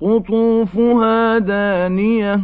قطوفها دانيه